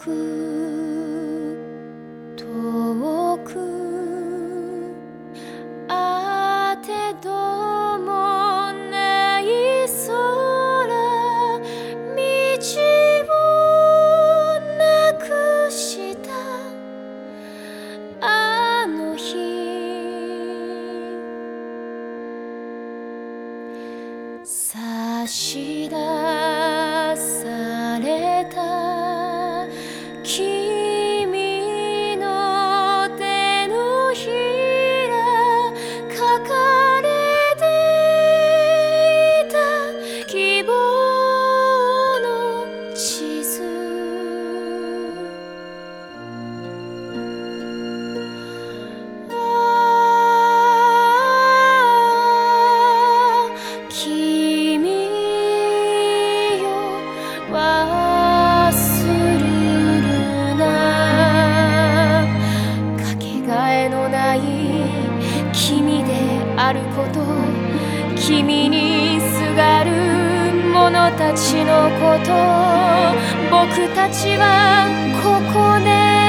く遠くあてどもない空道をなくした。あの日。差し出ること君にすがる者たちのこと僕たちはここで